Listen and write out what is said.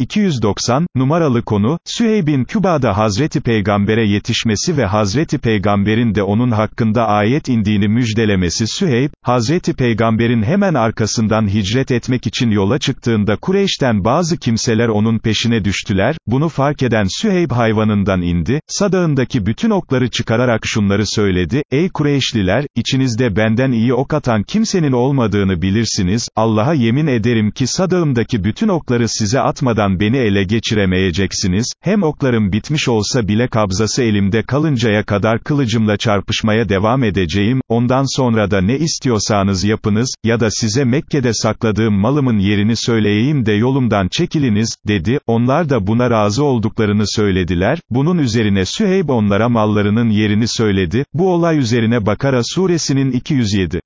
290, numaralı konu, Süheyb'in Küba'da Hazreti Peygamber'e yetişmesi ve Hazreti Peygamber'in de onun hakkında ayet indiğini müjdelemesi Süheyb, Hazreti Peygamber'in hemen arkasından hicret etmek için yola çıktığında Kureyş'ten bazı kimseler onun peşine düştüler, bunu fark eden Süheyb hayvanından indi, sadağındaki bütün okları çıkararak şunları söyledi, ey Kureyşliler, içinizde benden iyi ok atan kimsenin olmadığını bilirsiniz, Allah'a yemin ederim ki sadağımdaki bütün okları size atmadan beni ele geçiremeyeceksiniz, hem oklarım bitmiş olsa bile kabzası elimde kalıncaya kadar kılıcımla çarpışmaya devam edeceğim, ondan sonra da ne istiyorsanız yapınız, ya da size Mekke'de sakladığım malımın yerini söyleyeyim de yolumdan çekiliniz, dedi, onlar da buna razı olduklarını söylediler, bunun üzerine Süheyb onlara mallarının yerini söyledi, bu olay üzerine Bakara suresinin 207.